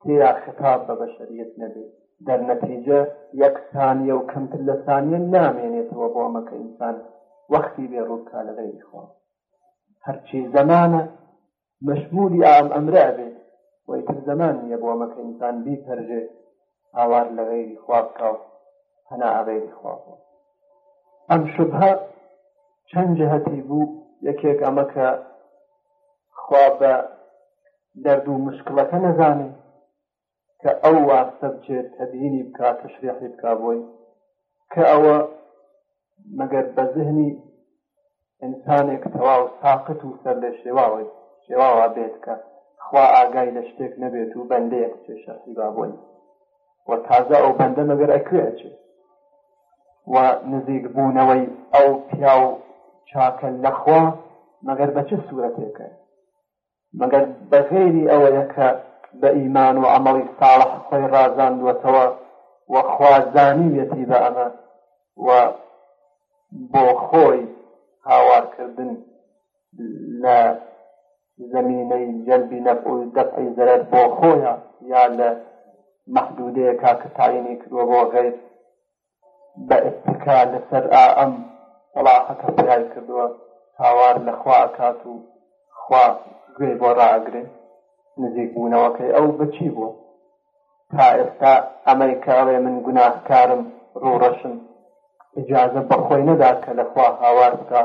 تێیا خطاب بە بەشەریت نەبێت دەرنەتیجە یەک سانیە و کەمتر لە سانیە نامێنێتەوە بۆ ئەمەکە ئینسان وەختی بێ ڕووکە لە غیری خۆ هەرچی زەمانە مەشمولی ئام ئەمرە ئەبێت وەیتر زەمان نیە بۆ ئەمەکە ئینسان بیپەرژێ هاوار لە غیری خوا بکە و هەنا ئەغیری خوا بوو ئەم شبهە چەند جهتی بوو یەکێک ئەمە کە خوا بە دەرد و مشکڵەکە نەزانێ کە ئەو واستە بچێ تەبیینی بکا تەشریحی بکا بۆی کە ئەوە مەگەر بە زهنی ئینسانێک تەواو ساقت و سەر لە شێواوەی شێواوە بێت کە خوا ئاگای لە شتێک نەبێت و بەندەیەک چێ شەخصی بابۆی و تازە ئەو بەندە مەگەر ئەکوێ ئەچێ و نزیک بوونەوەی ئەو پیا و چاکە لەخوا مەگەر بە چ سوورەتێکە مەگەر بەغەیری ئەوەیە کە بە ئیمان و عملی ساڵح خۆی ڕازاندوەتەوە و خوازانیویەتی بە ئەمە و بۆ خۆی هاوارکردن لە زمینەی جەلبی نەفعوی دەفعی زەرەر بۆ خۆیە یا لە محدودەیەکا کە تعینی کردوە بۆ غیر بە ئەتکا لەسەر ئائەم وەڵاخە کە پیای کردوە هاوار لە خوا ئەکات و خوا گوێی بۆ ڕائەگرێ نزیک بوونەوەکەی ئەو بەچی بووە تا ئێستا ئەمەی کە ئەڵێ من گوناهکارم ڕوڕەشم ئجازە بەخۆی نەدا کە لەخوا هاوار بکە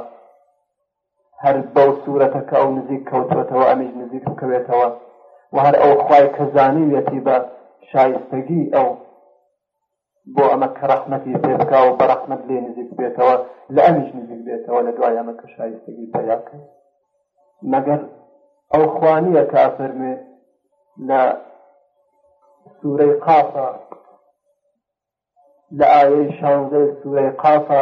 هەر بەو سوورەتە کە ئەو نزیک کەوتوەتەوە ئەمیش نزیک بکەوێتەوە و هەر ئەو خوای کە زانیویەتی بە شایستگی ئەو بۆ ئەمە کە ڕەحمەتی پێ بکا و بە ڕەحمەت لێ نزیک بێتەوە لە ئەویش نزیک بێتەوە لە دوای ئەمە کە شایستگی پەیا کە مەگەر ئەو خوانیە کە فەرمێ لە سوورەی قافە لە ئاەی شانزەی سوورەی قافە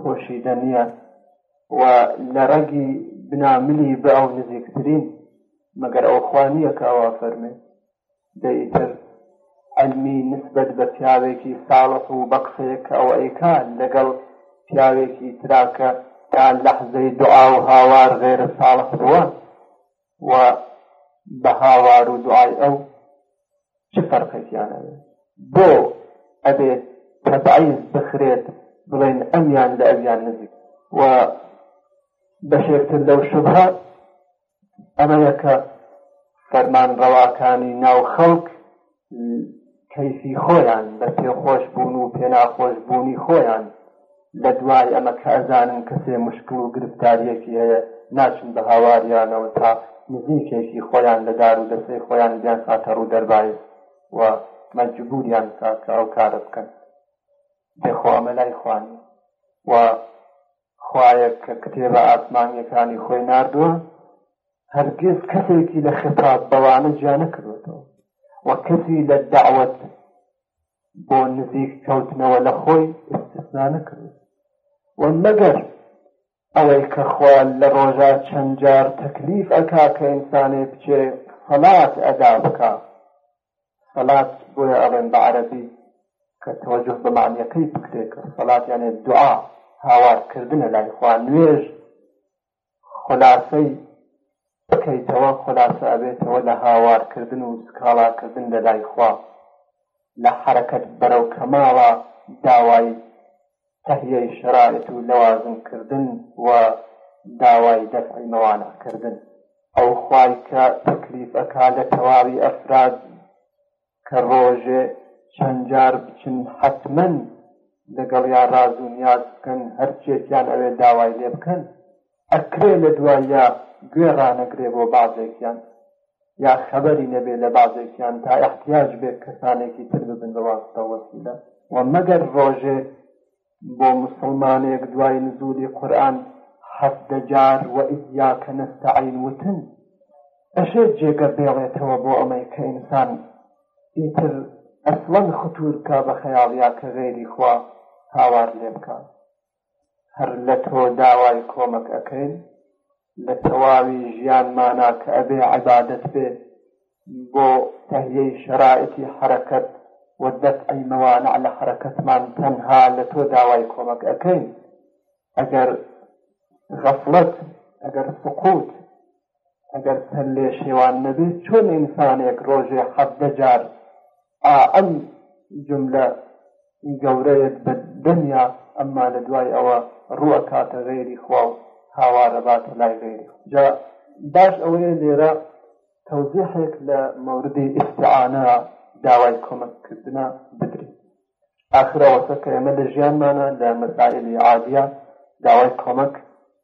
پۆشیدە نییە و لە ڕەگی بناملی بە ئەو نزیکترین مەگەر ئەو خوانیە کەوا فەرمێ دەیتر ئەلمی نسبەت بە پیاوێکی ساڵح و بە قسەیە کە ئەو ئەیکا لەگەڵ پیاوێکی تراکە تا لەحزەی دوعا و هاوار غێرە ساڵح بووە و بە هاوار و دوعای ئەو چ فەرقێکیان هەیە بۆ ئەبێت تەبعیز بخرێت بڵێن ئەمیان لە ئەویان نزیک و بەشێکتر لەو شوبهە ئەمەیە کە فەرمانڕەواکانی ناو خەڵک کەیفی خۆیان بە پێخۆش بوون و پێناخۆش بوونی خۆیان لە دوای ئەمە کە ئەزانن کەسێ مشکل و گرفتاریەکی هەیە ناچن بە هاواریانەوە تا نزیکێکی خۆیان لە دار و دەسەی خۆیان بیان خاتە ڕوو دەربایز و مەجبوریان کاکە ئەو کارە بکەن بێخۆ ئەمە لای خوانی و خوایەک کە کتێبە ئاسمانییەکانی خۆی ناردووە هەرگیز کەسێکی لە خطاب بەوانە جیا نەکردوێتەوە و کەسی لە داوت بۆ نزیک کەوتنەوە لە خۆی ئستثنا نەکردوێت و مەگەر ئەوەی کە خوا لە ڕۆژە چەند جار تەکلیف ئەکا کە ئینسانێ بچێ فەلات ئەدا بکە سەلات بۆیە ئەڵێن بە عەرەبی کە تەوەجوه بە مەعنیەکەی بکرێ کە سەلات یانێ دوعا هاوارکردنە لای خوا نوێژ خولاسەی بکەیتەوە خولاسە ئەبێتەوە لە هاوارکردن و سکاڵاکردن لە لای خوا لە حرەکەت بەرەو کەماڵە داوای تەهیەی شەرایت و لەوازم کردن و داوای دەفعی مەوانع کردن. ئەو خوای کە تەکلیف ئەکا لە تەواوی ئەفراد کە ڕۆژێ چەند جار بچن حەتمەن لەگەڵیا ڕازو نیاز بکەن هەرچیەکیان ئەوێ داوای لێ بکەن، ئەکرێ لە دواییا گوێ ڕانەگرێ بۆ بەعزێکیان یا خەبەری نەبێ لە بەعزێکیان تا ئیحتیاج بێ کەسانێکی تر ببن بە واسطە و وەسیلە و مەگەر ڕۆژێ بۆ مسلمانێک دوای نزولی قورئان حەفتە جار و ئییاکە نەستەعین وتن ئەشێ جێگە بێڵێتەوە بۆ ئەمەی کە ئینسان ئیتر ئەسڵەن ختورکە بە خەیاڵیا کە غەیری خوا هاوار لێ بکات هەر لە تۆ داوای کۆمەک ئەکەین لە تەواوی ژیانمانا کە ئەبێ عەبادەت بێ بۆ تەهیەی شەرائتی حەرەکەت و دەفعی مەوانع لە حەرەکەتمان تەنها لە تۆ داوای کۆمەک ئەکەین ئەگەر غەفڵەت ئەگەر سقوط ئەگەر پەل لێ شێوان نەبێت چۆن ئینسانێک ڕۆژێ حەڤدە جار ئا ئەم جملە گەورەیەت بە دەنیا ئەمما لە دوای ئەوە ڕووەکاتە غێری خوا و هاوارەباتە لای غێری جا باش ئەوەیە لێرە تەوزیحێک لە مەوردی ئیسعاە داوای کۆمەککردە بدرێت ئاخراوەسە کە ئێمە لە ژیانمانە لە مەسائلی عادە داوای کۆمەک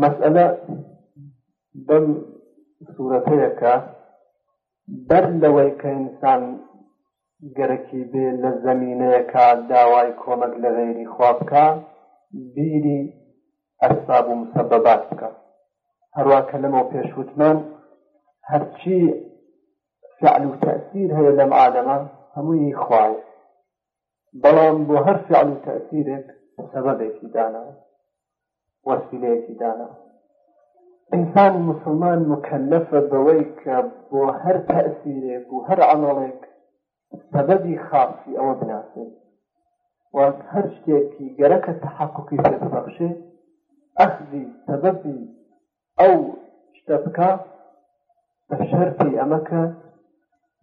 مەسئلە بەم سوورەتەیەکە بەر لەوەی کە ئینسان گەرەکی بێ لە زەمینەیەکە داوای کۆمەک لە غێری خوا بکە بیری ئەسباب و مسەبەبات بکە هەروە کە لەمەوە پێشوتمان هەرچی فعل و تەسیر هەیە لەم ئادەمە هەمووی خوایە بەڵام بۆ هەر فعل و تەئسیرێک سەبەبێکی داناوە وەسیلەیەکی داناوە ئینسانی مسلمان مکەلەفە بەوەی کە بۆ هەر تەسیرێک و هەر عملێک سەبەبی خاصی ئەوە بناسێت و هەر شتێکی گەرەکە تحققی پێببەخشێ ئەخزی سەبەبی ئەو شتە بکە بە شەرتی ئەمە کە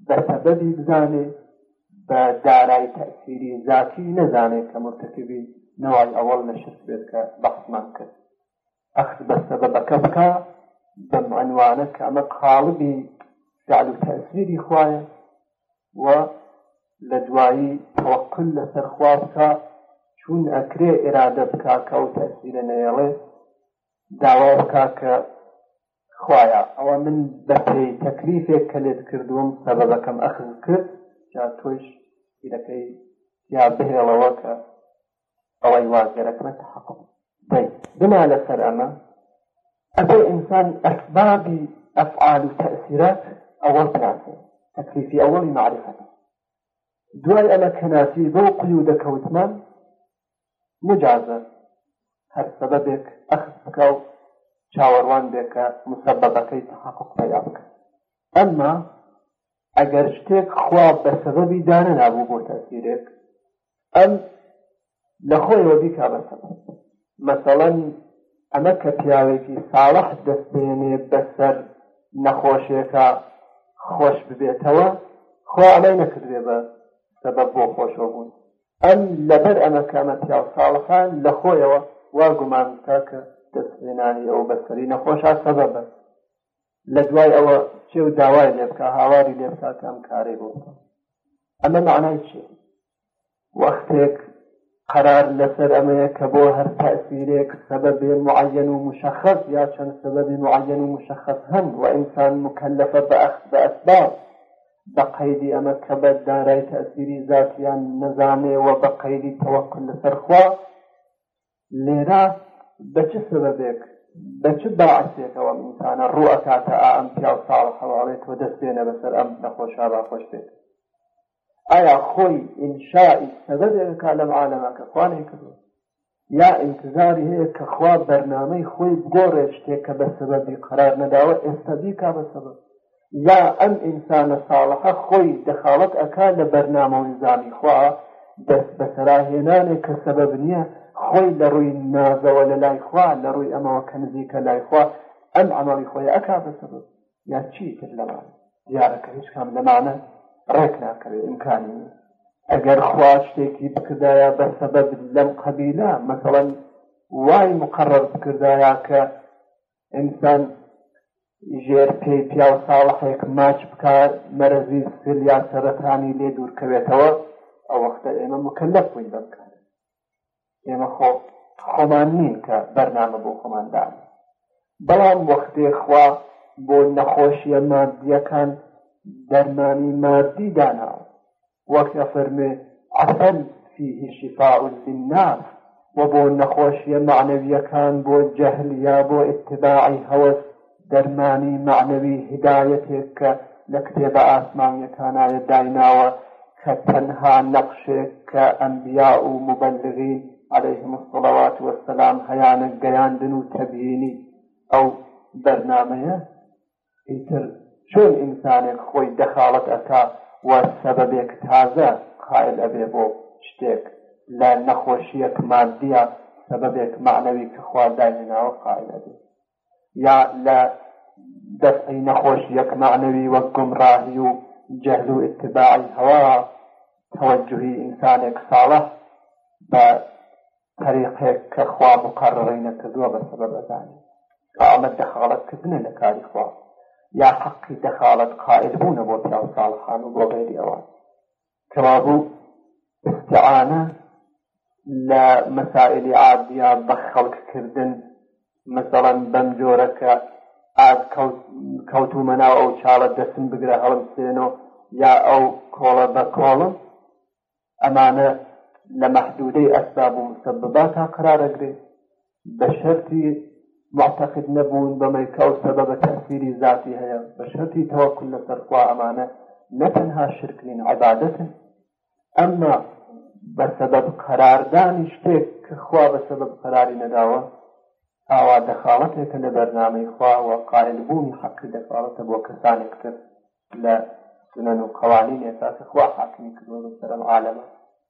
بە سەبەبی بزانێ بە دارای تەسیری زاتی نەزانێت کە مرتکبی نەوای ئەوەڵ لە شت بێت کە بەحسمان کرد ئەخت بە سەبەبەکە بکە بەم عنوانە کە ئەمە قاڵبی فعل و تەسیری خوایە و لە دوایی تەوەکل لەسەر خوا بکە چون ئەکرێ ئێرادە بکە کە ئەو تەسیرە نەیەڵێ داوا بکا کە خوایە ئەوە من بەپێی تەکلیفێک کە لێت کردووم سەبەبەکەم ئەخز کرد جا تۆیش بیرەکەی یا بهێڵەوە کە ئەوەی وازێرەکمە تحقق بەی بنا لەسەر ئەمە ئەبێ ئینسان ئەسبابی ئەفعال و تەسیرات ئەوەڵ بناسێ تەکلیفی ئەوەڵی معرفەت دوای ئەمە کەناسی بەو قیودە کەوتمان مجازە هەر سەبەبێک ئەخت بکە و چاوەڕوان بێ کە مسەبەبەکەی تحقق پەیا بکە ئەمما ئەگەر شتێک خوا بە سەبەبی دانە نابوو بۆ تەسیرێک ئەم لە خۆیەوە بیکا بە سەبەب مەسەڵەن ئەمە کە پیاوێکی ساڵح دەست بێنێ بەسەر نەخۆشێکە خۆش ببێتەوە خۆ ئەمەی نەکردێ بە سەبەب بۆ خۆشەوە بوون ئەم لەبەر ئەمە کە ئەمە پیاو ساڵحە لە خۆیەوە وا گومان بکە کە دەستهێنانی ئەو بەسەری نەخۆشا سەبەبە لە دوای ئەوە چێ و داوای لێ بکە هاواری لێ بکە کە ئەم کارەی بۆ بکە ئەمە معنای چێ وەختێک قرار لەسەر ئەمەیە کە بۆ هەر تاثیرێک سەبەبێ معەن و مشخص یا چەند سەبەبی معەن و مشخص هەن و ئینسان مکلفە بە ئەخت بە ئەسباب بە قەیدی ئەمە کە بە دارای تەئسیری زاتیان نەزانێ و بە قەیدی تەوەکل لەسەر خوا لێرە بە چ سەبەبێک بە چ باعسێکەوە ئینسانە ڕوو ئەکاتە ئا ئەم پیا و ساڵحەواڵێت و دەست بێنە بەسەر ئەم نەخۆشا باخۆش بێت ئایا خۆی ئینشائی سەبەبێکە لەم عالەمەکە خوانێ کردو یا ئینتزاری هەیە کە خوا بەرنامەی خۆی بگۆڕێ شتێک کە بە سەبەبی قەرار نەداوە ئێستا بیکا بە سەبەب یا ئەم ئینسانە ساڵحە خۆی دەخاڵەت ئەکا لە بەرنامە و نزامی خوا دەست بەسەراهێنانێک کە سەبەب نییە خۆی لە ڕووی نازەوە لە لای خوا لە ڕووی ئەمەوە کە نزیکە لای خوا ئەم ئەمەڵی خۆی ئەکا بە سەبەب یان چی تر لەوان دیارە کە هیچ کام لەمانە ڕێک ناکەوێت ئیمکانی نیە ئەگەر خوا شتێکی بکردایە بە سەبەب لەم قەبیلە مەسەڵەن وای مقرڕ بکردایە کە ئینسان ژێر پێی پیا و ساڵحێک ماچ بکات مەرەزی سل یا سەرەتانی لێ دوورکەوێتەوە ئەو وەختە ئێمە مکەلەف بووین بەمکان ئێمە خۆ خۆمان نین کە بەرنامە بۆ خۆمان دان بەڵام وەختێ خوا بۆ نەخۆشیە مادیەکان دەرمانی مادی داناوە وەک ئەفەرمێ عسل فيه شفاء للناس و بۆ نەخۆشیە معنەویەکان بۆ جەهل یا بۆ اتباعی هەوەس دەرمانی مەعنەوی هیدایەتێک کە لە کتێبە ئاسمانیەکانایە دایناوە کە تەنها نەقشێک کە ئەنبیا و موبەلغین علیهم الصلوات و السلام هەیانە گەیاندن و تەبیینی ئەو بەرنامەیە ئیتر چۆن ئینسانێک خۆی دەخاڵەت ئەکا و سەبەبێک تازە قائل ئەبێ بۆ شتێک لە نەخۆشیەک مادیە سەبەبێک مەعنەوی کە خوا داینەناوە قائل ئەبێ یا لە دەفعی نەخۆشییەک مەعنەوی وەک گومڕاهی و جەهل و ئیتباعی هەوا، تەوەجوهی ئینسانێک ساڵح بە تەریقێک کە خوا موقەڕڕەی نەکردووە بە سەبەب ئەزانێ کە ئەمە دەخاڵەت کردنە لە کاری خوا، یا حەقی دەخاڵەت قائیل بوونە بۆ پیاو ساڵحان و بۆ غەیری ئەوان. کەوابوو ئیستعانە لە مەسائیلی عادیە بە خەڵک کردن مەسەڵەن بەم جۆرە کە ئاد کەوتومە ناو ئەو چاڵە دەسم بگرە هەڵم سێنۆ یا ئەو کۆڵە بە کۆڵم ئەمانە لە مەحدودەی ئەسباب و مسببات تا قرارەگرێت بە شەرتی موعتەقید نەبوون بەمەی کە ئەو سەبەبە تەئسیری زاتی هەیە، بە شەرتی تەوەکول لەسەر خوا ئەمانە نە تەنها شرک نین عەبادەتن، ئەمما بە سەبەب قەراردانی شتێک کە خوا بە سەبەب قەراری نەداوە ئاوا دەخاڵەتێکە لە بەرنامەی خوا و قایلبوونی حەقی دەخاڵەتە بۆ کەسانێک تر لە سنن و قەوانینێکا کە خوا حاکمی کردووە بەسەر ئەم عالەمە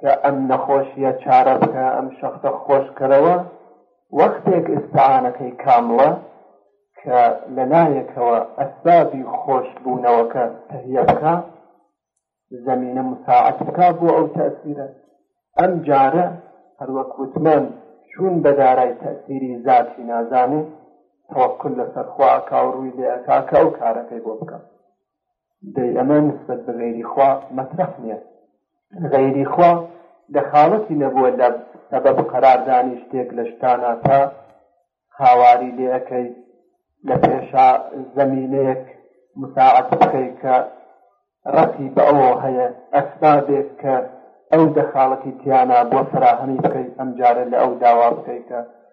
کە ئەم نەخۆشیە چارە بکە ئەم شەختە خۆش کەرەوە وەختێک ئیستعانەکەی کامڵە کە لەلایەکەوە ئەسبابی خۆش بوونەوەکە تەهیە بکە زەمینە مساعد بکە بۆ ئەو تەسیرە ئەم جارە هەروەک وتمان چون بە دارای تەسیری زاتی نازانێ تەوەکل لەسەر خواکە و ڕووی لێکا کە ئەو کارەکەی بۆ بکە دەی ئەمە نسبەت بە غەیری خوا مەترەح نیە غەیری خوا لە خاڵەتی نەبووە لە سەبەب قەراردانی شتێک لە شتانە تا هاواری لێ ئەەکەی لە پێشا زەمینەیەک مساعد بکەی کە ڕەتی بە ئەوە هەیە ئەسبابێک کە ئەو دەخاڵەتی تیانا بۆ فراهەمی بکەیت ئەمجارە لە ئەو داوا بکەیتە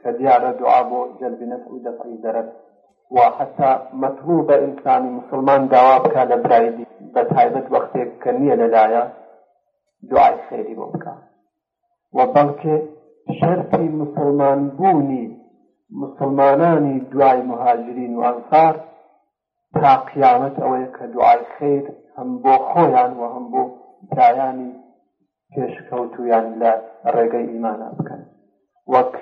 کە دیارە دوعا بۆ جەلبی نەفع و دەفعی زەرەر و حتا مەتروبە ئینسانی مسلمان داوا بکا لە برای دی بە تایبەت وەختێک کە نییە لەلایە دوعای خێری بۆ بکە و بەڵکێ شەرتی مسلمان بوونی مسلمانانی دوای مهاجرین و ئەنصار تا قیامەت ئەوەیە کە دوعای خەیر هەم بۆ خۆیان و هەم بۆ برایانی پێشکەوتوویان لە ڕێگەی ئیمانا بکەن وەک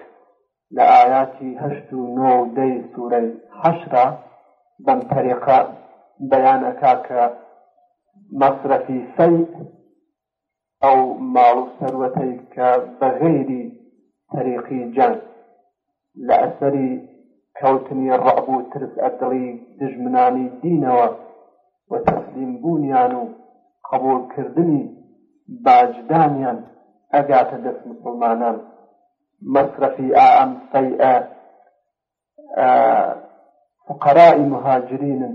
لە ئایاتی هەشت و نۆ و دەی سوورەی حەشرا بەم تەریقە بەیان ئەکا کە مەسرەفی سەی ئەو ماڵ و سەروەتەی کە بە غەیری تەریقی جەنگ لە ئەسەری کەوتنی ڕعب و ترس ە دڵی دژمنانی دینەوە و تەسلیم بوونیان و قەبووڵ کردنی باجدانیان ئەگاتە دەست موسڵمانان مەسرەفی ئا ئەم فەیئە فوقەرای موهاجرینن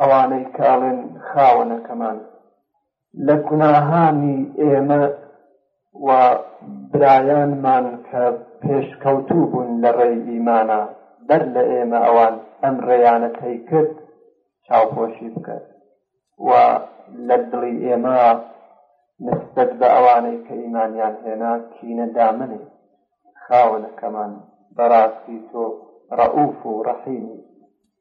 ئەوانەی کە ئەڵێن خاوەنەکەمان لە گوناهانی ئێمە و برایانمان کە پێشکەوتوو بوون لە ڕێی ئیمانە بەر لە ئێمە ئەوان ئەم ڕێیانەتەی کرد چاوپۆشی بکات و لە دڵی ئێمە نسبەت بە ئەوانەی کە ئیمانیان هێنا کینە دامنێ خاوەنەکەمان بەڕاستی تۆ ڕەعوف و ڕەحیمی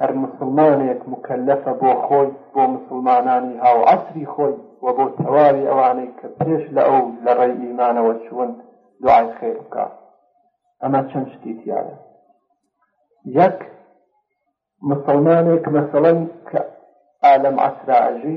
هەر موسڵمانێک موکەلەفە بۆ خۆی، بۆ موسڵمانانی هاو عەسری خۆی و بۆ تەواوی ئەوانەی کە پێش لە ئەو لە ڕێی ئیمانەوە چوون دوعای خێر بکا. ئەمە چەند شتی تیایە. یەک، موسڵمانێک مەسەڵەن کە ئا لەم عەسرا ئەژی،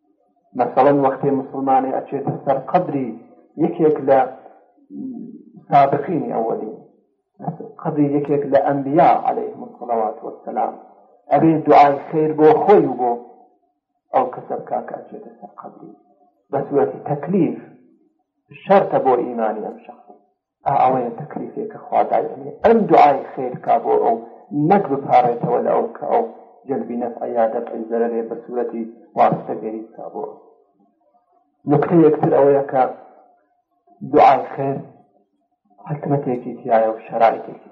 مەسەڵەن وەختێ مسلمانێ ئەچێتە سەر قەبری یەکێک لە سابقینی ئەوەلی قەبری یەکێک لە ئەمبیا عليه مسلڵات وەسلام ئەبێ دوعای خیر بۆ خۆی و بۆ ئەو کەسە بکا کە ئەچێتە سەر قەبری بە سوەتی تەکلیف شەرتە بۆ ئیمانی ئەم شخص ئا ئەوەیە تەکلیفێ کە خوا دای ئەنێ ئەم دوعای خێر بکا بۆ ئەو نەک بپاڕێتەوە لە ئەو کە ئەو جەلبی نەفعە یا دەفعی زەرەرێ بە سوورەتی واستەگەری بکا بۆ ئەو نکتە یەکتر ئەوەیە کە دوعای خێر حکمتێکی تایە و شەرایتێکی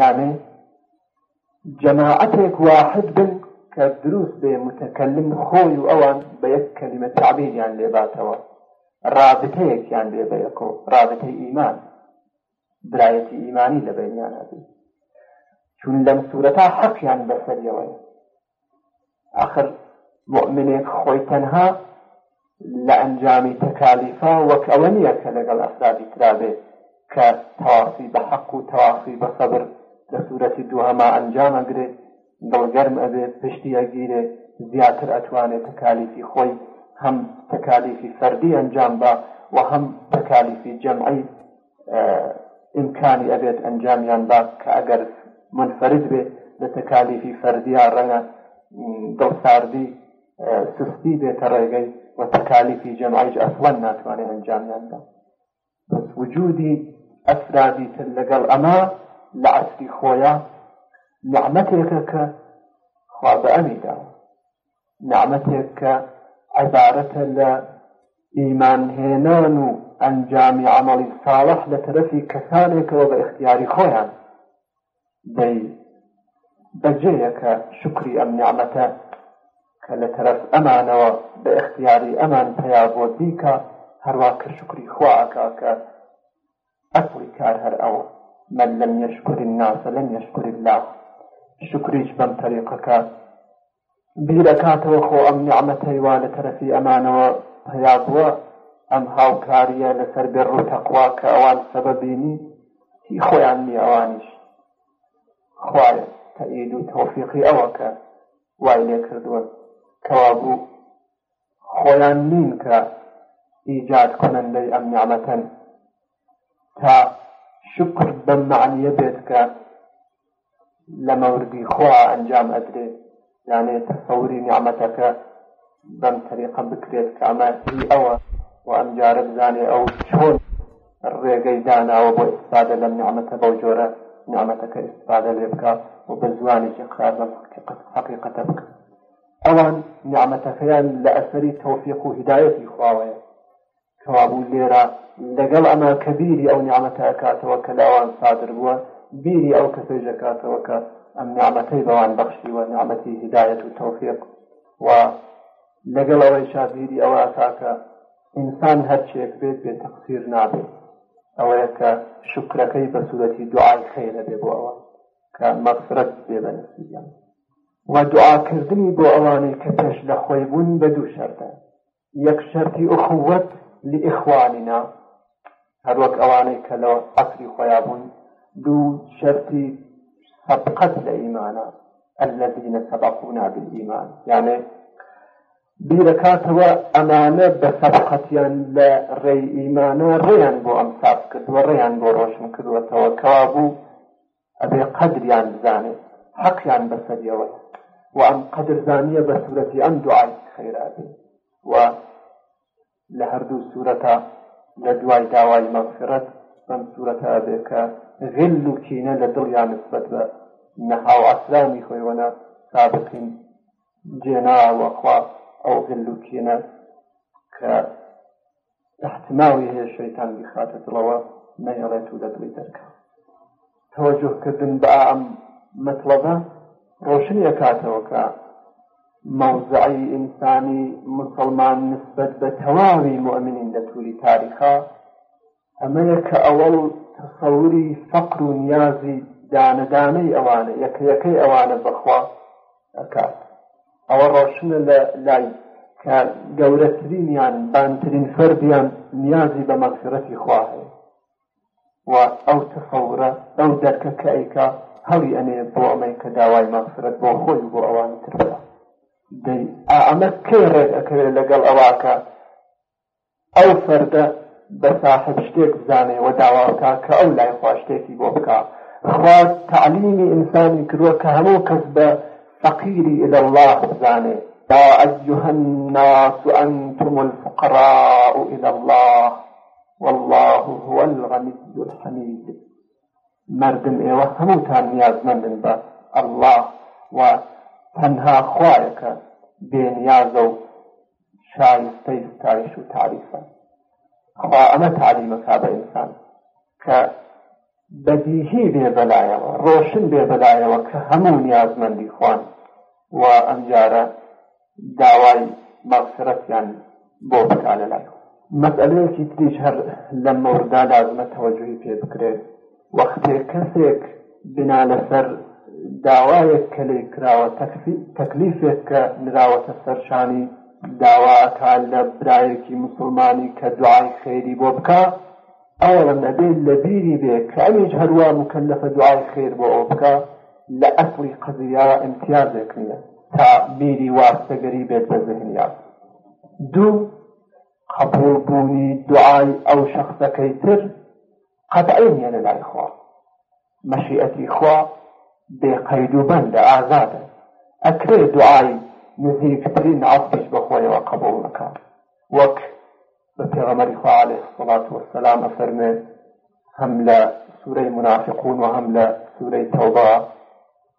یعنی جەماعەتێک واحد بن کە دروست بێ متەکەلم خۆی و ئەوان بە یەک کەلیمە تەعبیریان لێباتەوە رابطەیەکیان بێ بە یەکۆ رابطەی ئیمان برایەتی ئیمانی لە بینیانە بێ چون لەم سوورەتا حەقیان بەسەریەوەیە ئاخر مؤمنێک خۆی تەنها لە ئەنجامی تەکالیفا وەک ئەوە نییە کە لەگەڵ ئەفرادی ترابێ کە تەواسی بە حەق و تەواسی بە سەبر لە سوورەتی دووهەما ئەنجام ئەگرێ دڵگەرم ئەبێ پشتی ئەگیرێ زیاتر ئەتوانێت تەکالیفی خۆی هەم تەکالیفی فەردی ئەنجام بە و هەم تەکالیفی جەمعی ئیمکانی ئەبێت ئەنجامیان بات کە ئەگەر منفرد بێت لە تەکالیفی فەردیا ڕەنگە دڵساردی سستی بێتە ڕێگەی و تەکالیفی جەمعیش ئەسڵەن ناتوانێت ئەنجامیان بات بەس وجودی ئەفرادی تر لەگەڵ ئەمە لە عسری خۆیان نعمەتێکە کە خوا بە ئەمی داوە نەعمەتێک کە عەبارەتە لە ئیمان هێنان و ئەنجامی عملی ساڵح لە تەرەفی کەسانێکەوە بە اختیاری خۆیان دەی بەجێیەکە شکری ئەم نعمەتە کە لە تەرەف ئەمانەوە بە اختیاری ئەمان پیا بۆ دیکە هەروە کە شکری خواکە کە ئەسڵی کار هەر ئەوە، من لم یشکر الناس لم یشکر اللە، شوکریش بەم تەریقەکە بیرئەکاتەوە خۆ ئەم نیعمەتەی وا لە تەرەفی ئەمانەوە پەیا بووە، ئەم هاوکارییە لەسەر بر و تەقوا کە ئەوان سەبەبینی هی خۆیان نییە ئەوانیش خوایە تەئید و تەوفیقی ئەوە کە وای لێکردوون کەوابوو خۆیان نین کە ئیجاد کونەندەی ئەم نیعمەتەن تا شوکر بەم مەعنیە بێت کە لە مەوردی خوا ئەنجام ئەدرێ یانێ تەسەوری نیعمەتەکە بەم تەریقە بکرێت کە ئەمە هی ئەوە و ئەم جارە بزانێ ئەو چۆن ڕێگەی داناوە بۆ ئیسفادە لەم نیعمەتە بەو جۆرە نیعمەتەکە ئیسفادە لێ بکە و بە زوانێکی قرار بەم حقیقەتە بکە ئەوان نیعمەتەکەیان لە ئەسەری تەوفیق و هیدایەتی خواوەیە کەوابوو لێرە لەگەڵ ئەمە کە بیری ئەو نیعمەتە ئەکاتەوە کە لاوان سادر بووە بیری ئەو کەسەی دەکاتەوە کە ئەم نیعمەتەی بەوان بەخشیوە نیعمەتی هیدایەت و تەوفیق و لەگەڵ ئەوەی شادیری ئەوە ئەکاکە ئینسان هەرچێک بێت بێ تەقسیر نابێت ئەوەیە کە شکرەکەی بە سوورەتی دوعای خێرە بێ بۆ ئەوە کە مەغفرەت بێ بە نسیبیان وە دوعاکردنی بۆ ئەوانەی کە پێش لە خۆی بوون بە دوو شەرتە یەک شەرتی ئوخوەت لئیخوانینا هەروەک ئەوانەی کە لە عەسری خۆیان بوون دوو شەرتی سەبقەت لە ئیمانە الذين سبقونا بالإيمان يعني بیرەکاتەوە ئەمانە بە سەبقەتیان لە ڕێی ئیمانە ڕێیان بۆ ئەم ساف کردووە ڕێیان بۆ ڕۆشن کردوەتەوە کەوا بوو ئەبێ قەدریان بزانێ حەقیان بەسەریەوەیە و ئەم قەدرزانیە بە سوورەتی ئەم دوعای خێرا بێ و لە هەردوو سوورەتە لە دوای داوای مەغفرەت بەم سوورەتە بێ کە غل و کینە لە دڵیان نسبەت بە نەهاو ئەسلامی خۆی وەنە سابقین جێناوەخوا ئەو غل و کینە کە احتماڵی هەیە شەیتان بیخاتە دڵەوە نەیەڵێت و لە دڵی دەرکەوە تەوەجهکردن بە ئەم مەطلبە ڕۆشن ئەکاتەوە کە مەوزعی ئینسانی مسلمان نسبت بە تەواوی مؤمنین لە تولی تاریخا ئەمەیە کە ئەوەڵ تەسەوری فەقر و نیازی دانەدانەی ئەوانە یەکەکەی ئەوانە بەخوا ئەکات ئەوە ڕۆشنە لە لای کە گەورەترینیان بانترین فەردیان نیازی بە مەغفرەتی خوا هەیە و ئەو تەسەورە ئەو دەرکە کە ئەیکا هەڵی ئەنێ بۆ ئەمەی کە داوای مەغفرەت بۆ خۆی بۆ ئەوانی تر بکە دەی ئەمە کەی ڕێک ئەکەوێت لەگەڵ ئەواکە ئەو فەردە بە ساحێب شتێک بزانێ و داوا بکا کە ئەو لای خوا شتێکی بۆ بکا. خوا تەعلیمی ئینسانی کردووە کە هەموو کەس بە فەقیری الی اللە بزانێ. یا ایها الناس انتم الفقراء الی اللە واللە هو الغنی الحمید. مردم ئێوە هەمووتان نیازمەندن بە اللە و تەنها خوایە کە بێنیازە و شایستەی ستایش و تاریفە ئەڵا ئەمە تعلیمەکە بە ئینسان کە بەدیهی بێ بەلایەوە ڕۆشن بێ بەلایەوە کە هەموو نیازمەندی خوان و ئەمجارە داوای مەغفرەتیان بۆ بکا لە لای مەسئلەیەکی تریش هەر لە مەوردا لازمە تەوەجوی پێ بکرێت وەختێ کەسێک بنا لەسەر داوایەک کە لێ کراوە تەکلیفێک کە نراوەتە سەرشانی داوا ئەکا لە برایەکی مسلمانی کە دوعای خێری بۆ بکە ئەوڵە نەبێت لە بیری بێ کامیش هەروە مکەلەفە دوعای خێر بۆ ئەو بکە لە ئەسڵی قەزیە امتیازێک نییە تا بیری واستەگەری بێت بە ذهنیا دوو قبول بوونی دوعای ئەو شخصەکەی تر قەتعی نیە لە لای خوا مەشیئەتی خوا بێ قەید و بەندە ئازادە ئەکرێ دوعای نزیکترین عەبدیش بە خۆیەوە قبوڵ نەکا وەک بە پێغەمەری خوا عەلەیه سڵات وەسەلام ئەفەرمێ هەم لە سورەی منافقون و هەم لە سورەی تەوبە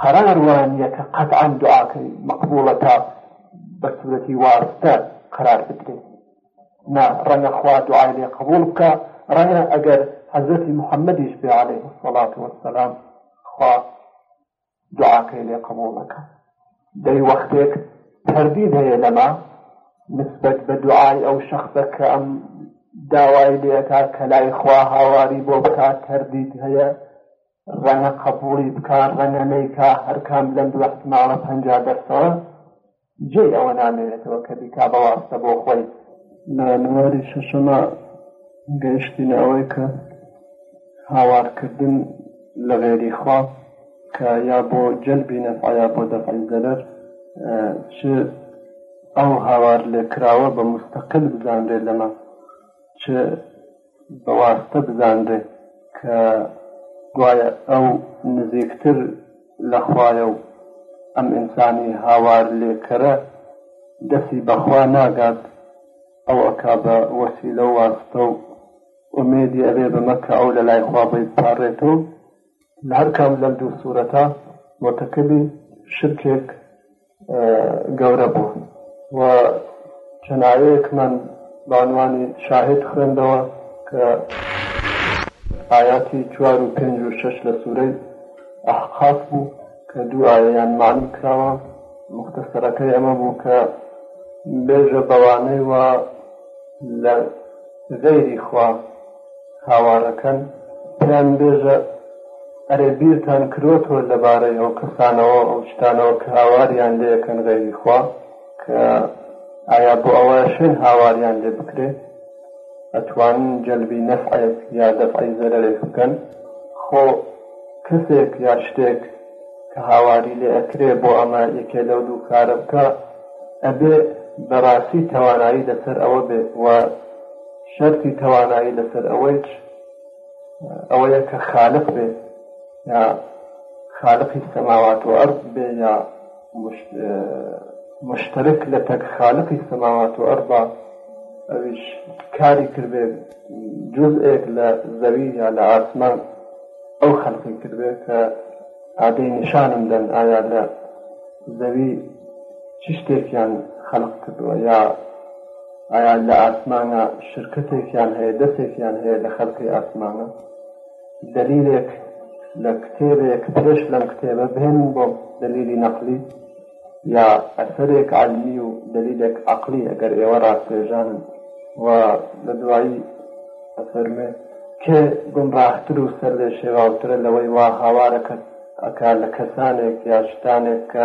قەرار وانیە کە قەتعا دوعاکەی مەقبوڵە تا بە سوورەتی واستە قەرار بدرێت نا ڕەنگە خوا دوعای لێ قبول بکە ڕەنگە ئەگەر حەزەتی محەممەدیش بێ عليه وسڵات وەسەلام خوا دوعاکەی لێ قبول نەکە دەی وەختێک تردید هەیە لەما نسبەت بە دوعای ئەو شخصە کە ئەم داوای لێکات کە لای خوا هاواری بۆ بکات تردید هەیە ڕەنگە قەبووڵی بکا ڕەنگە نەیکا هەرکام لەم دوو احتماڵە پەنجا دەرسەوە جێی ئەوە نامێنێتەوە کە بیکا بەواستە بۆ خۆی لە نواری شەشەما گەیشتینە ئەوەی کە هاوارکردن لە غێری خوا کە یا بۆ جەلبی نەفعیا بۆ دەفعی زەرەر چ ئەو هاوار لێکراوە بە مستەقل بزانرێت لەمە چ بە واستە بزانرێت کە گوایە ئەو نزیکتر لە خوایە و ئەم ئینسانی هاوار لێکەرە دەسی بەخوا ناگات ئەو ئەکا بە وەسیلە و واستە و ئومێدی ئەبێ بەمە کە ئەو لە لای خوا بەی پارێتەوە لە هەر کام لەم دوو سوورەتە مرتەکەبی شرکێک گەورە بووە و چەناوەیەکمان بانوانی شاهد خوێندەوە کە ئاياتی چوار و پێنج و شش لە سوورەی ئەحقاف بوو کە دوو ئاەیان معنی کراوە مختەسەرەکەی ئەمە بوو کە بێژە بەوانەی وە لە غەیری خوا هاوارەکەن پێیان بێژە ئەرێ بیرتان کرۆتەوە لەبارەی ئەو کەسانەوە ئەو شتانەوە کە هاواریان لێەکەن غەیری خوا کە ئایا بۆ ئەوە شوێن هاواریان لێ بکرێت ئەتوانن جەلبی نەفعێک یا دەفعی زەرەرێک بکەن خۆ کەسێک یا شتێک کە هاواری لێ ئەکرێ بۆ ئەمە یەکێ لەو دوو کارە بکە ئەبێ بەڕاستی توانایی لەسەر ئەوە بێت و شەرتی توانایی لەسەر ئەوەیچ ئەوەیە کە خالق بێ یا خالقی سەماوات و ئەرز بێ یا مشترک لە تەک خالقی سەماوات و ئەربا ئەویش کاری کردێ جزئێک لە زەوی یا لە ئاسمان ئەو خەلقی کردێت کە ئادەی نیشانم دەن ئایا لە زەوی چ شتێکیان خەلق کردووە یا ئایا لە ئاسمانە شرکەتێکیان هەیە دەسێکیان هەیە لە خەلقی ئاسمانە دەلیلێک لە کتێبێک پێش لەم کتێبە بهێنن بۆ دەلیلی نەقلی یا ئەسەرێک عەلمی و دەلیلێک عقلی ئەگەر ئێوە ڕاستێژانن و لە دوایی ئەفەرمێ کێ گمڕاهتر و سەر لێ شێواوترە لەوەی وا هاوارەکە ئەکا لە کەسانێک یا شتانێک کە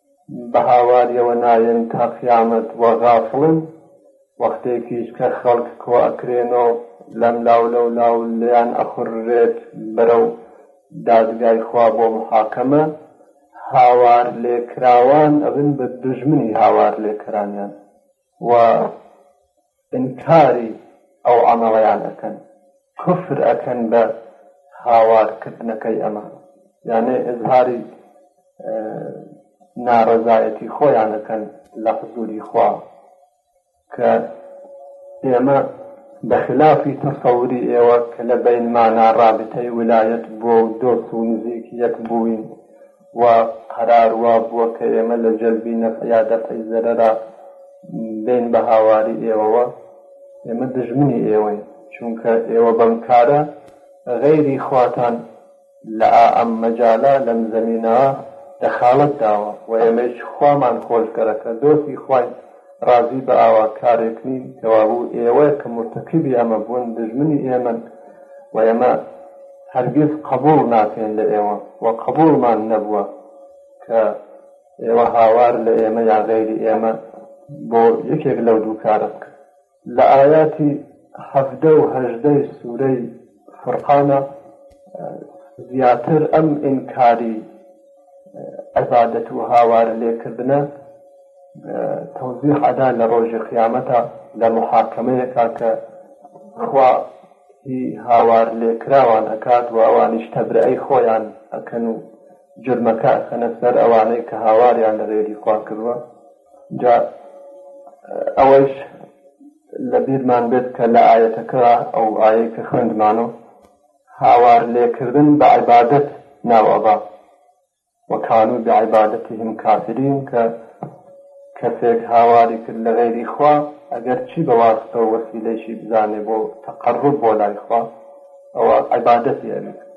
بە هاواریەوە نایەن تا قیامەت وە غافڵن وەختێکیش کە خەڵک کۆ ئەکرێن و لەم لاو لەو لاو لێیان ئەخوررێت بەرەو دادگای خوا بۆ محاکەمە هاوار لێکراوان ئەبن بە دوژمنی هاوار لێکەرانیان. و ئینکاری ئەو عەمەڵەیان ئەکەن کفر ئەکەن بە هاوار کردنەکەی ئەمە یانێ ئزهاری ناڕەزایەتی خۆیان ئەکەن لە حزوری خوا کە ئێمە بەخلافی تەسەوری ئێوە کە لە بینمانە ڕابتەی ولایەت بۆ و دۆست و نزیک یەک بووین وە قەرار وابووە کە ئێمە لە جەلبی نەفع یا دەفعی زەرەرا بێین بە هاواری ئێوەوە ئێمە دژمنی ئێوەین چونکە ئێوە بەم کارە غەیری خواتان لە ئەم مەجالە لەم زەمینەوە دەخاڵەت داوە و ئێمەش خوامان خۆشگەرەکە دۆستی خواین ڕازی بە ئاوا کارێک نین کەوابوو ئێوە کە مرتەکیبی ئەمە بوون دژمنی ئێمەن و ئێمە هەرگیز قبوڵ ناکەین لە ئێوە و قبوڵمان نەبووە کە ئێوە هاوار لە ئێمە یا غەیری ئێمە بۆ یەکێک لەو دوو کارە بکەن لە ئاياتی حەفدە و هەژدەی سوورەی فرقانە زیاتر ئەم ئینکاری عبادەت و هاوار لێکردنە تەوزیح ئەدا لە ڕۆژی قیامەتە لە محاکەمەیەکە کە خوا هی هاوار لێکراوان ئەکات و ئەوانیش تەبرەی خۆیان ئەکەن و جرمەکە ئەخەنە سەر ئەوانەی کە هاواریان لە غێری خوا کردوە جا ئەوەش لە بیرمان بێت کە لە ئایەتەکە، ئەو ئایەی کە خوێندمانەوە، هاوار لێکردن بە عیبادەت ناو ئەبا، وکانو بعبادتهم کافرین، کە کەسێک هاواری کرد لە غەیری خوا، ئەگەر چی بە واسطە و وەسیلەیشی بزانێ بۆ تەقەڕوب بۆ لای خوا، ئەوە عیبادەتی ئەبێت.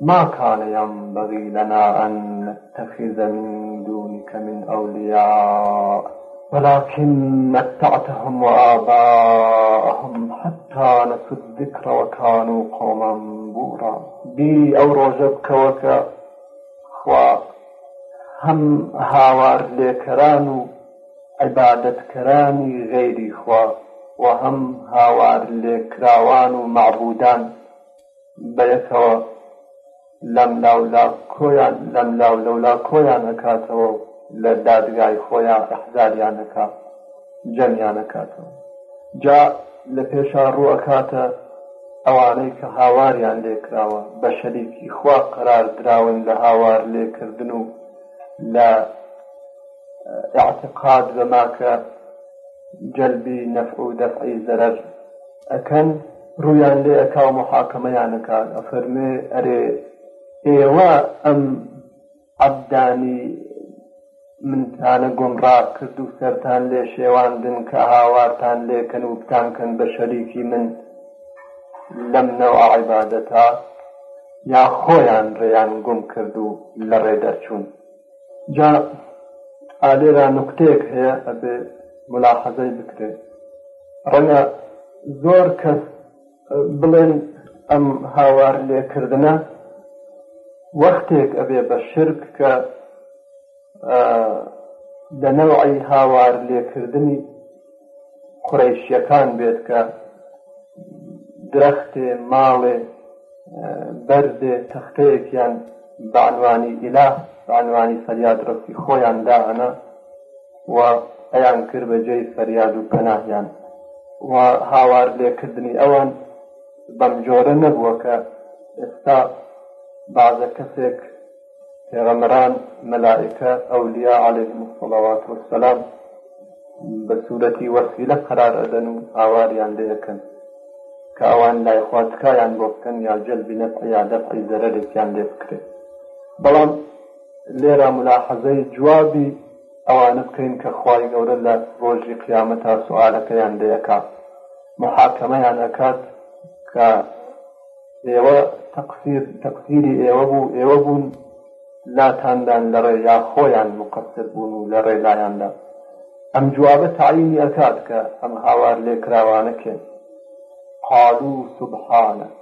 ما كان ينبغي لنا أن نتخذ من دونك من أولياء ولكن متعتهم وآباءهم حتى نسوا الذكر وكانوا قوما بورا بي أو رجبك وك خوا هم هاوار لكرانو عبادة كراني غيري خوا و هەم هاوار لێکراوان و معبودان بەیەکەوە لەملاولا کۆیان لەملاو لەولا کۆیان ئەکاتەوە و لە دادگای خۆیان ئەحزاریان ئەکا جەمیان ئەکاتەوە جا لە پێشا ڕوو ئەکاتە ئەوانەی کە هاواریان لێکراوە بە شەریکی خوا قەرار دراون لە هاوار لێکردن و لە اعتقاد بەماکە جەلبی نەفع و دەفعی زەرەر ئەکەن ڕوویان لێ ئەکا و موحاکەمەیان ئەکات ئەفەرموێ ئەرێ ئێوە ئەم عەبدانی منتانە گومڕاغ کرد و سەرتان لێ شێواندن کە هاوارتان لێ کەن و بتانکەن بە شەریکی من لەم نەوعە عیبادەتە یا خۆیان ڕێیان گوم کرد و لە ڕێ دەرچوون جا ئالێرا نوکتەیەک هەیە ئەبێ ملاحەزەی بکرێ ڕەنگە زۆر کەس بڵێن ئەم هاوار لێکردنە وەختێک ئەبێ بە شرک کە لە نەوعی هاوار لێکردنی قورەیشیەکان بێت کە درەختێ ماڵێ بەردێ تەختەیەکیان بەعنوانی ئیلا بەعنوانی فەریاد ڕستی خۆیان داهەنا و ئەیان کرد بە جێی فەریاد و پەناهیان و هاوار لێکردنی ئەوان بەم جۆرە نەبووە کە ئێستا بازە کەسێک پێغەمبەران، مەلائیکە، ئەولیا عەلەیهم الصلوات و السلام بە سورەتی وەسیلە قەرار ئەدەن و هاواریان لێ ئەکەن کە ئەوان لای خوا تکایان بۆ بکەن یا جەلبی نەفع یا دەفعی زەرەرێکیان لێ بکرێت بەڵام لێرا ملاحەزەی جوابی ئەوانە بکەین کە خوای گەورە لە ڕۆژی قیامەتا سوالەکەیان لێ ئەکات محاکەمەیان ئەکات کە ئێوە تەقسیر تەقسیری ئێوە بوو ئێوە بوون لاتاندان لە ڕێیا خۆیان مقەسر بوون و لە ڕێ لایاندا ئەم جوابە تعینی ئەکات کە ئەم هاوار لێکراوانە کێن قالو سبحانەک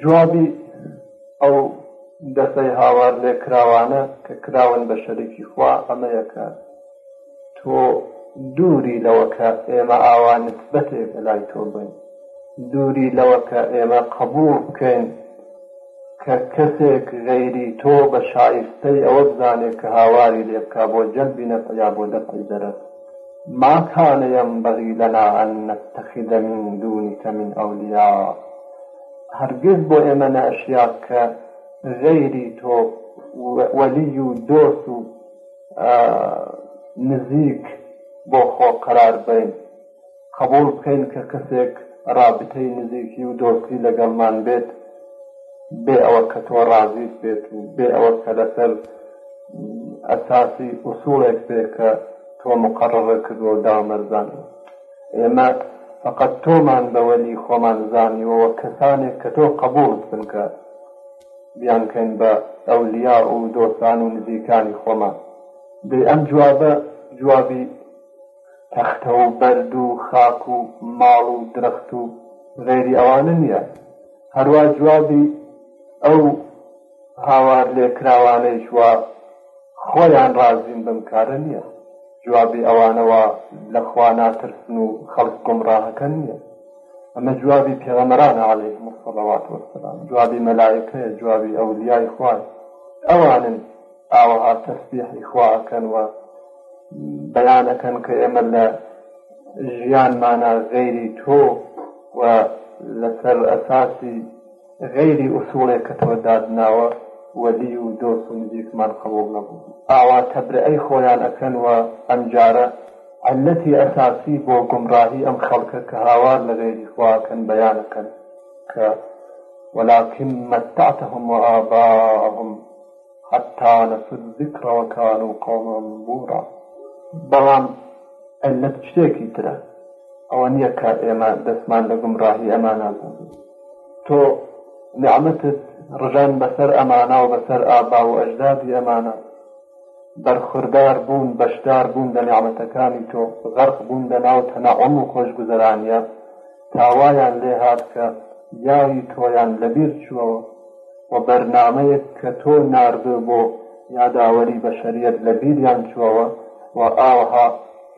جوابی ئەو دەسەی هاوار لێکراوانە کە کراون بە شەریکی خوا ئەمەیەکە تۆ دووری لەوە کە ئێمە ئاوا نسبەتێک لەلای تۆ بین، دووری لەوە کە ئێمە قەبووڵ بکەین کە کەسێک غەیری تۆ بە شایستەی ئەوە بزانێ کە هاواری لێ بکا بۆ جەلبی نەفع یا بۆ دەفعی زەرەر. ما کان ینبغی لنا ان نتخذ من دونک من اولیاء هەرگیز بۆ ئێمە نەئەشیا کە غەیری تۆ وەلی و دۆست و نزیک بۆ خۆ قەرار بەین قبول بکەین کە کەسێک ڕابتەی نزیکی و دۆستی لەگەڵمان بێت بێ ئەوە کە تۆ ڕازیت بێت و بێ ئەوە کە لەسەر ئەساسی ئوسوڵێک بێ کە تۆ مقڕڕە کردوە و دامەرزانی ئێمە فقط تۆمان بەوەلی خۆمان زانیەوە کەسانێک کە تۆ قبول بکە بیانکەین بە ئەولیا و دۆستان و نزیکانی خۆمان دەی ئەم جوابە جوابی تەختە و بەرد و خاک و ماڵ و درەخت و غێری ئەوانە نییە هەروە جوابی ئەو هاوار لێکراوانەیش وە خۆیان ڕازین بم کارە نییە جوابی ئەوانەوە لەخوا ناترسن و خەڵک گۆمڕاهەکە نییە ئەمە جوابی پێغەمەرانە عەلەیهم الصەڵەوات وەسەلام جوابی مەلایکەیە جوابی ئەولیای خوای ئەوانن ئاوەها تەسبیحی خوا ئەکەن و بەیانەکەن کە ئێمە لە ژیانمانە غەیری تۆ و لەسەر ئەساسی غەیری ئوسوڵێک کە تۆ داتناوە وەلی و دۆست و نزیکمان قبوڵ نەبوو ئاوا تەبرئەی خۆیان ئەکەن و ئەمجارە عیللەتی ئەساسی بۆ گومڕاهی ئەم خەڵکە کە هاوار لە غەیری خوا ئەکەن بەیان ئەکەن کە ولکن متعتهم و آباءهم حەتا لەسەر زیکرەوەکان و قەومم بووڕا بەڵام علەت شتێکی ترە ئەوە نییە کە ئێمە دەستمان لە گومڕاهی ئەمانە بوو تۆ نعمەتت ڕژان بەسەر ئەمانە و بەسەر ئابا و ئەژدادی ئەمانە بەرخوردار بوون بەشدار بوون لە نعمەتەکانی تۆ غەرق بوون لە ناو تەنەعم و خۆشگوزەرانیە تاوایان لێهات کە یاوی تۆیان لەبیر چووەوە و بەرنامەیەک کە تۆ ناردوو بۆ یاداوەری بەشەریەت لە بیریان چوەوە و ئاوەها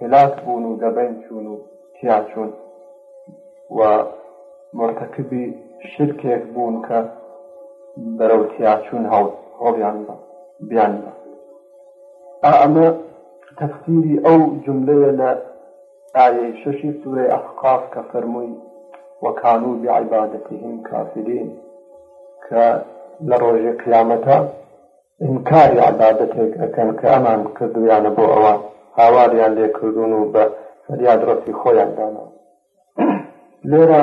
هێلاک بوون و لەبەین چوون و تیا چوون و مورتەکبی شرکێک بوون کە بەرەو تیا چوون هەڵ هەڵیان بە بیان بە ئا ئەمە تەفسیری ئەو جملەیە لە ئایەی شەشی سورەی ئەحقاف کە فەرمووی وەکانوو بعیبادەتیهم کافرین کە لە ڕۆژی قیامەتە ئینکاری عبادەتێک ئەکەن کە ئەمان کردویانە بۆ ئەوان هاواریان لێکردون و بە فەریاد ڕەسی خۆیان دانا لێرە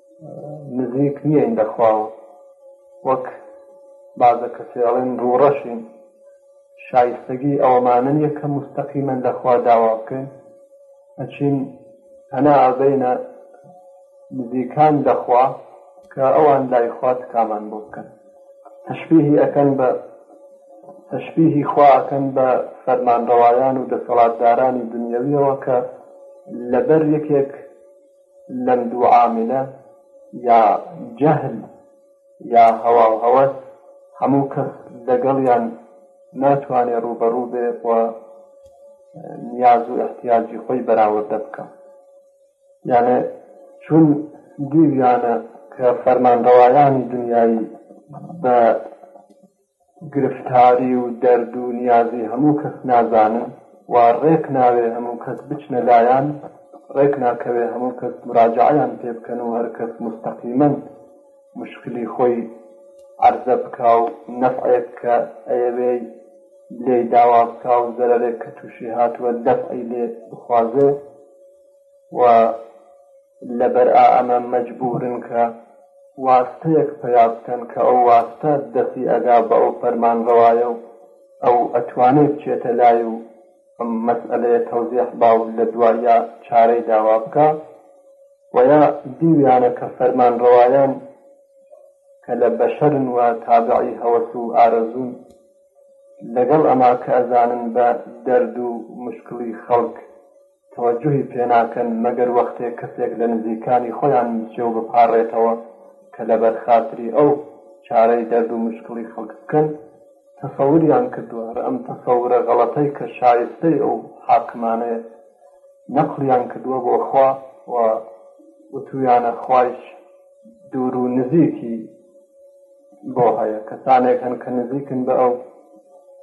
نزیک نیین لە خوا و وەک بازە کەسێڵێن ڕووڕەشین شایستەگی ئەوەمانن یەکە مستەقیمەن لە خوا داوا بکەین ئەچین هەنا ئەبینە نزیکان لەخوا کە ئەوان لای خوا تکامان بۆ بکەن تشبیهی ئەەکەن بە تشبیهی خواکەن بە فەرمانڕەوایان و دەسەڵاتدارانی دنیاویەوە کە لەبەر یەکێک لەم دوو عاملە یا جەهل یا هەوا و هەوەس هەموو کەس لەگەڵیان ناتوانێ ڕوبەڕوو بێ و نیاز و احتیاجی خۆی بەراوردە بکە یانێ چون دیویانە کە فەرمانڕەوایانی دنیایی بە گرفتاری و دەرد و نیازی هەموو کەس نازانن و ڕێک ناوێ هەموو کەس بچنە لایان ڕێک ناکەوێ هەموو کەس مراجعیان پێ بکەن و هەرکەس مستەقیمەن مشکلی خۆی عرضە بکا و نەفعێک کە ئەیەوێ لێ داوا بکا و زەرەرێک کە تووشی هاتووە دەفعی لێ بخوازێ و لەبەرئ ئەمە مەجبوورن کە واستەیەک پەیا بکەن کە ئەو واستە دەسی ئەگا بە ئەو فەرمانڕەوایە و ئەو ئەتوانێ بچێتە لای و ئەم مەسئەلەیە تەوزیح با و لە دواییا چارەی داوا بکا و یا دیویانە کە فەرمانڕەوایان کە لە بەشەرن و تابعی هەوەس و ئارەزوون لەگەڵ ئەما کە ئەزانن بە دەرد و مشکڵی خەڵک تەوەجوهی پێناکەن مەگەر وەختێ کەسێک لە نزیکانی خۆیان بچێ و بپاڕێتەوە کە لەبەر خاتری ئەو چارەی دەرد و مشکڵی خەڵک بکەن تەسەوریان کردوە هەر ئەم تەسەورە غەڵەتەی کە شایستەی ئەو حاکمانەیە نەقڵیان کردوە بۆ خوا و وتویانە خوایش دوور و نزیکی بۆ هەیە کەسانێک هەن کە نزیکن بە ئەو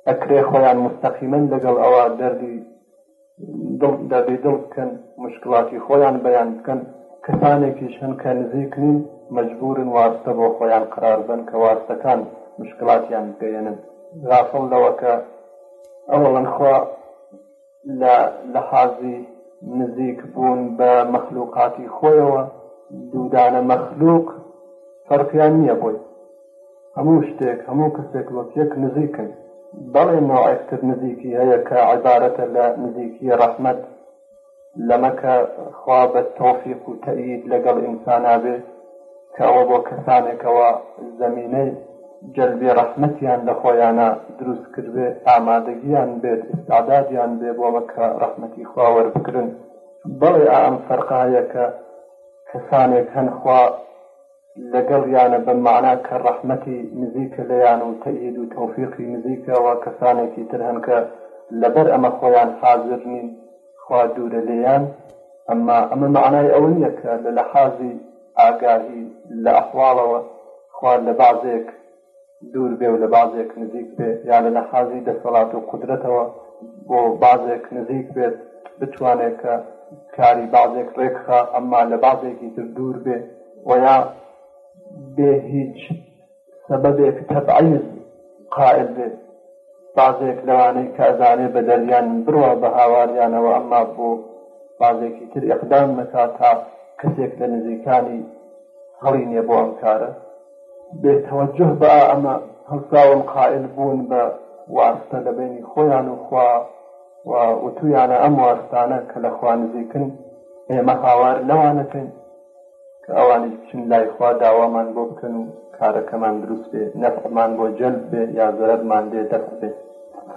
ئەکرێ خۆیان مستەقیمەن لەگەڵ ئەوە دەردی دڵ بە بێدڵ بکەن مشکڵاتی خۆیان بەیان بکەن کەسانێکیش هەن کە نزیک نین مەجبورن واستە بۆ خۆیان قرار بن کە واستەکان مشکلاتیان بگەیەنن غافڵ لەوەکە ئەوڵەن خوا لە لە حازی نزیک بوون بە مەخلوقاتی خۆیەوە دوودانە مەخلوق فەرقیان نییە بۆی هەموو شتێک هەموو کەسێک وەک یەک نزیکن بەڵێ نەوعێک تر نزیکی هەیە کە عیبارەتە لە نزیکی ڕەحمەت لەمەکە خوا بە تۆفیق و تەیید لەگەڵ ئینسانابێ کە ئەوە بۆ کەسانێکەوە زەمینەی جەلبی ڕەحمەتیان لە خۆیانە دروست کردێ ئامادەگیان بێت ئستادادیان بێ بۆمە کە ڕەحمەتی خوا وەربگرن بەڵێ ئەم فەرقایەکە کەسانێک هەنخوا لەگەڵیانە بەم مەعنا کە ڕەحمەتی نزیکە لێیان و تەئید و تەوفیقی نزیکە وە کەسانێکی تر هەن کە لەبەر ئەمە خۆیان حازر نین خوا دوورە لێیان ئەمما ئەمە مەعنای ئەوە نییە کە لە لەحازی ئاگاهی لە ئەحواڵەوە خوا لە بەعزێک دوور بێ و لە بازێک نزیک بێ یا لە لەحازی دەسەڵات و قدرەتەوە بۆ بازێک نزیک بێت بتوانێت کە کاری بازێک ڕێکخا ئەمما لە بازێکی تر دوور بێ و یا بێ هیچ سەبەبێک تەبعیز قائل بێت بازێک لەوانەی کازانێ بە دەریان بڕوا بە هاواریانەوە ئەمما بۆ بازێکی تر ئەقدام نەکات تا کەسێک لە نزیکانی هەڵی نێ بۆ ئەم کارە بێ تەوەجە بە ئائەمە هەڵساون قائل بوون بە واستە لە بەینی خۆیان و خوا و وتویانە ئەم واستانە کە لە خوا نزیکن ئێمە هاوار لەوانەکەین کە ئەوانیش بچن لای خوا داوامان بۆ بکەن و کارەکەمان دروست بێ نەفعمان بۆ جەلب بێ یا زەرەرمان لێ دەف بێ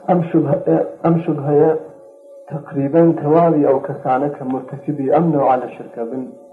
ئەم شوبهە ئەم شوبهەیە تقریبا تەواوی ئەو کەسانە کە مرتەکبی ئەم نەوعە لە شرکە بن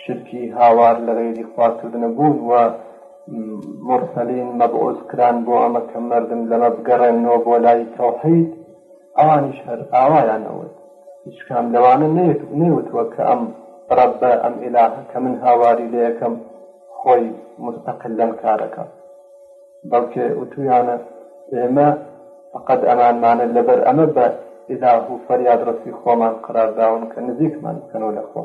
شرکی هاوار لە غەیری خوا کردنە بوون و مورسەلین مەبعوس کران بۆ ئەمە کە مەردم لەمە بگەڕێننەوە بۆ لای تەوحید ئەوانیش هەر ئاوایان ئەوت هیچ کام لەوانە نەیەت نەیوتوە کە ئەم ڕەبە ئەم ئێلاهە کە من هاواری لە یەکەم خۆی مستەقل لەم کارەکە بەڵکێ وتویانە ئێمە فقط ئەمانمانە لەبەر ئەمە بە ئیلاه و فەریادڕەسی خۆمان قەرارداون کە نزیکمان بکەنەوە لەخۆ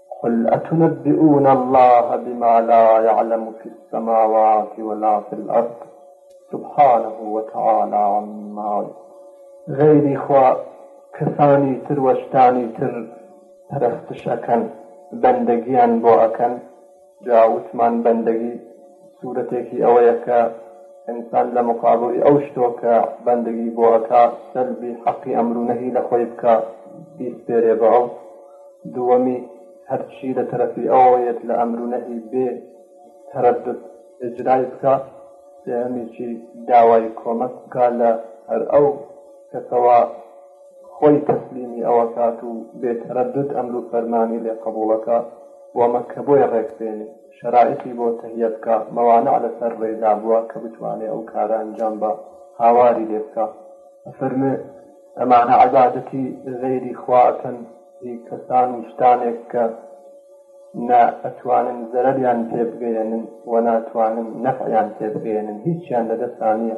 قل أتنبئون الله بما لا يعلم في السماوات ولا في الأرض سبحانه وتعالى عما غيري إخوة كثاني تر وشتاني تر پەرستش شكا بندقيا بوأكا جا وتمان بەندەگی سورەتێکی ئەوەیە کە ئینسان لە مقابلی ئەو شتۆ کە بەندەگی بۆ ئەکا سەلبی حەقی ئەمرو نەهی لە خۆی بکە بیسپێرێ بە ئەو دووەمی هەرچی لە تەرەفی ئەوەیەت لە ئەمرو نەهی بێ تەرەدد ئجرای بکە سێهەمیی داوای کۆمەک بکە لە هەر ئەو کەسەوە خۆی تەسلیمی ئەوەکات و بێ تەرەدود ئەمر و فەرمانی لێ قەبوڵەکا و مەککە بۆی ڕێک بێنێ، شەرائیتی بۆ تەهیە بکا، مەوانع لەسەر ڕێ دابوە کە بتوانێ ئەو کارە ئەنجام با، هاواری لێ بکا. ئەفەرموێ، ئەمانە عیبادەتی غەیری خوا ئەکەن، هی کەسان و شتانێک کە نە ئەتوانن زەرەریان پێ بگەیەنن و ناتوانن نەفعیان پێ بگەیەنن، هیچیان لە دەستا نیە،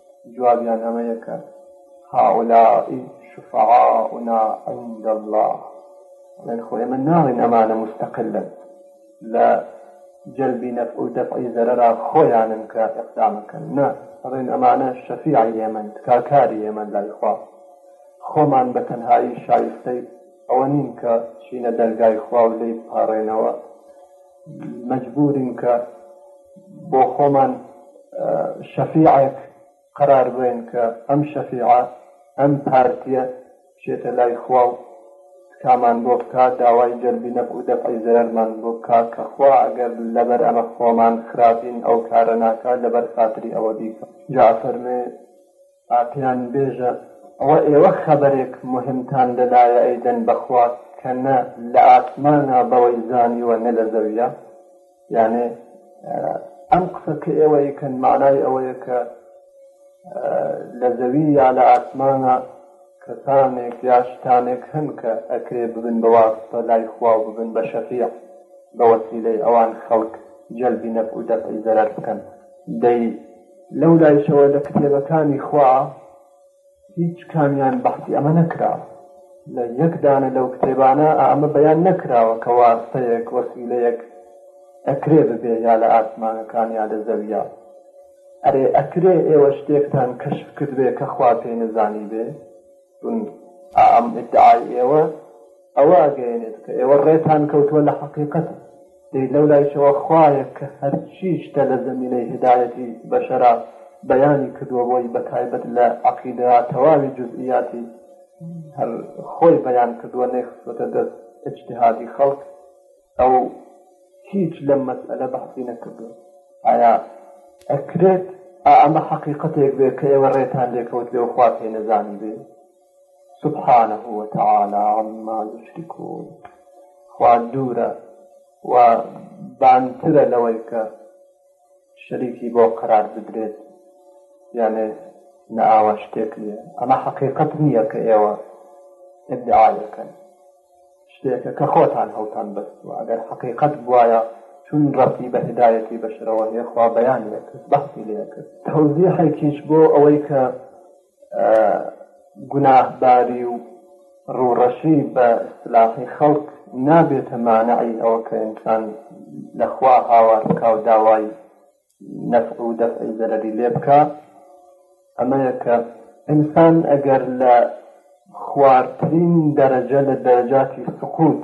جوابیان ئەمەیە کە هاولا شفعاؤنا عند الله ئەڵێن خۆ ئێمە ناڵێن ئەمانە مستەقلن لە جەلبی نەفع و دەفعی زەرەرا خۆیانن کە ئەقدامەکەن نا ئەڵێن ئەمانە شەفیعی ئێمەن تکاکاری ئێمە لای خوا خۆمان بە تەنهایی شایستەی ئەوە نین کە چینە دەرگای خوا و لی پاڕێنەوە مەجبورین کە بۆ خۆمان شەفیعێک قرار بێن کە ئەم شەفیعە ئەم پارتیە شێتە لای خوا و کامان بۆ بکە داوای جەربی نەف و دەفعی زەرمان بۆ بکە کە خوا ئەگەر لەبەر ئەمە خۆمان خراپین ئەو کارە ناکە لەبەر خاتری ئەوە بیکە جا فەرمێ ئاپیان بێژە ئەوە ئێوە خەبەرێک موهیمتان لەلایە ئەیدەن بەخوا کە نە لە ئاسمانە بەوەی زانیوە نە لە زەویە یانێ ئەم قسە کە ئێوە یکەن مانای ئەوەیە کە لە زەوی یا لە ئاسمانە کەسانێک یا شتانێک هەن کە ئەکرێ ببن بە واستە لای خوا و ببن بە شەفیع بە وەسیلەی ئەوان خەڵک جەلبی نەفع و دەفعی زەرەر بکەن دەی لەو لایشەوە لە کتێبەکانی خوا هیچ کامیان بەحسی ئەمە نەکراوە لە یەک دانە لەو کتێبانە ئەمە بەیان نەکراوە کە واستەیەک وەسیلەیەک ئەکرێ ببێ یا لە ئاسمانەکان یا لە زەویا ئەرێ ئەکرێ ئێوە شتێکتان کەشف کردبێ کە خوا پێی نەزانی بێ ئەم ئیدعای ئێوە ئەوە ئەگەیەنێت کە ئێوە ڕێتان کەوتووە لە حەقیقەت دەی لەو لایشەوە خوایە کە هەرچی شتە لە زەمینەی هیدایەتی بەشەرا بەیانی کردووە بۆی بە تایبەت لە عەقیدەیا تەواوی جزئیاتی هەر خۆی بەیان کردووە نەیخستوەتە دەست اجتهادی خەڵک ئەو هیچ لەم مەسئلە بەحسی نەکردووە ئایا ئەکرێت ئەمە حەقیقەتێک بێت کە ئێوە ڕێتان لێکەوت بێ و خوا پێ نەزانی بێت سبحانە و تعالی عما یشرکون خوا دوورە و بانترە لەوەی کە شەریکی بۆ قەرار بدرێت یانێ نە ئاوا شتێک نییە ئەمە حەقیقەت نییە کە ئێوە ئدعاەکەن شتێکە کە خۆتان هەڵتان بەستوە ئەگەر حقیقت بواە چون ڕەتی بە هدایەتی بەشەرەوە هێخوا بەیانەکە بەحسی لەکە تەوزیحێکیش بۆ ئەوەی کە گوناهباری و ڕووڕەشی بە ئیستلاحی خەڵک نابێتە مانعی ئەوە کە ئینسان لە خوا هاوار بکا و داوای نەفع و دەفعی زەرەری لێ بکا ئەمەیە کە ئینسان ئەگەر لە خوارترین دەرەجە لە دەرەجاتی سقوت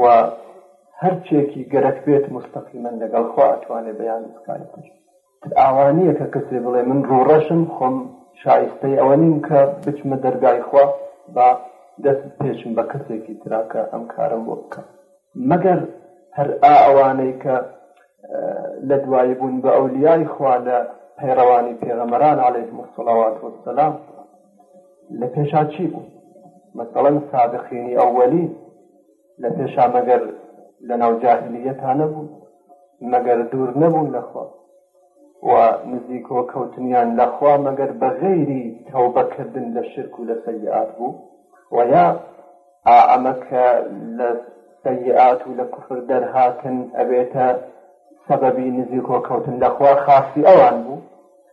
و هەرچێکی گەرەک بێت مستەقیمەن لەگەڵ خوا ئەتوانێ بەیان بکات تر ئاوانیە کە کەسێ بڵێ من ڕوڕەشم خۆم شایستەی ئەوە نیم کە بچمە دەرگای خوا با دەست پێچم بە کەسێکی تراکە ئەم کارم بۆ بکە مەگەر هەر ئا ئەوانەی کە لە دوایی بوون بە ئەولیای خوا لە پەیڕەوانی پێغەمەران عليه مسلڵات وسلام لە پێشا چی بوو مەسەڵەن سابقینی ئەوەلی لە پێشا مەگەر لە ناو جاهلیەتان نەبوو مەگەر دوور نەبوون لەخوا و نزیکۆ کەوتنیان لەخوا مەگەر بە غەیری تەوبەکردن لە شرک و لە سەیئات بوو و یا ئەمە کە لە سەیئات و لە کوفر دەرهاتن ئەبێتە سەبەبی نزیکۆ کەوتن لەخوا خاصی ئەوان بوو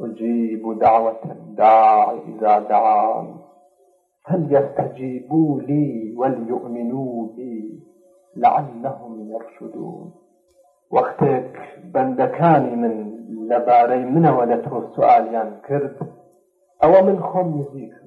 أجيب دعوة الداع إذا دعان يستجيبوا لي وليؤمنوا بي لعلهم يرشدون وقتك بندكاني من لباري من لە السؤال ينكرد أو من خم نزیکم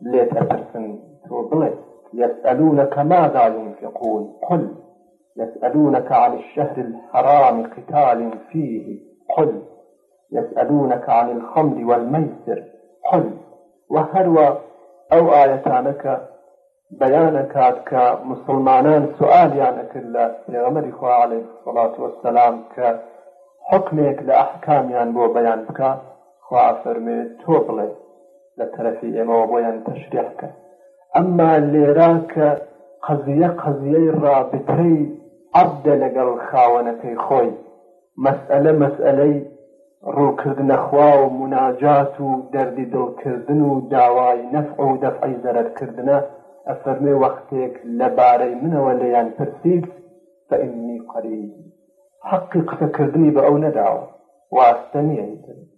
ليت ئەترسن تۆ يسألونك ماذا ينفقون قل يسألونك عن الشهر الحرام قتال فيه قل يسألونك عن الخمر والميسر حل وهروا أو آيتانك بيانك عدك مسلمانان سؤال يعنك لغمر إخوة عليه الصلاة والسلام كحكمك لأحكام يعني بو بيانك خوا فرمي توبلي لە تەرەفی ئێمەوە بۆیان تەشریح بکەن ئەمما لێرا کە قەزیە قەزیەی ڕابتەی عەبدە لەگەڵ خاوەنەکەی خۆی مەسئلە مەسئلەی ڕووکردنە خوا و مناجات و دەردی دڵکردن و داوای نەفع و دەفعی زەرەرکردنە ئەفەرمێ وەختێک لەبارەی منەوە لێیان پرسید فەئنی قەریب حەقی قسەکردنی بە ئەو نەداوە واستە نییە